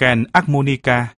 Ken Armonica.